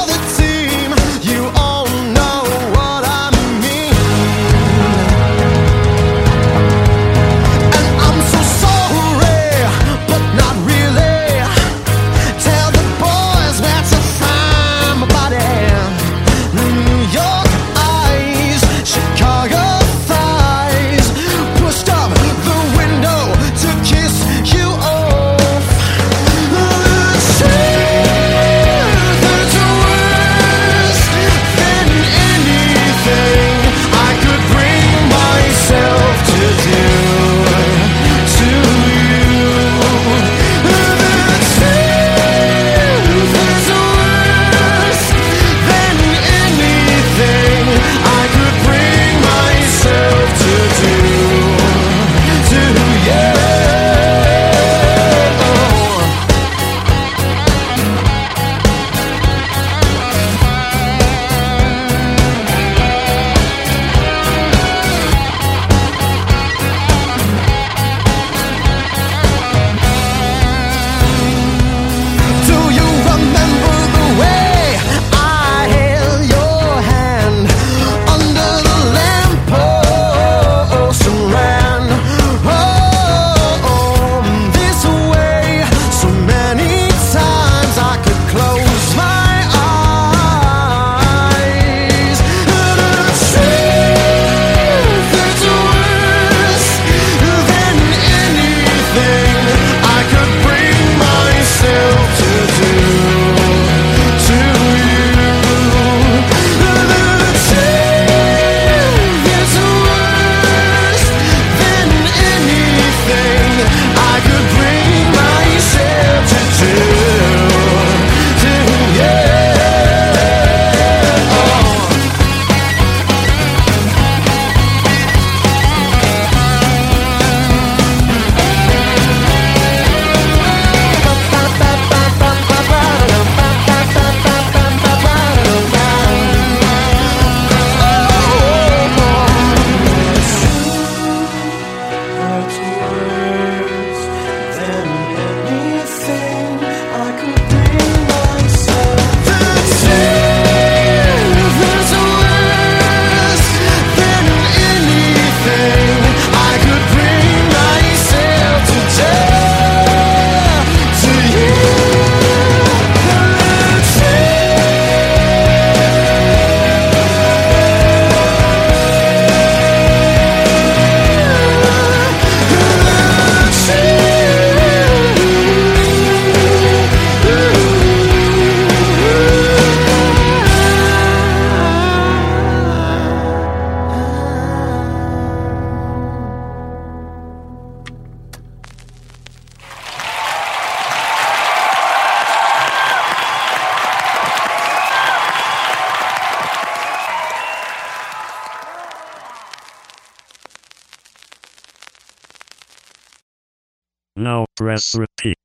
all the time. Now press repeat.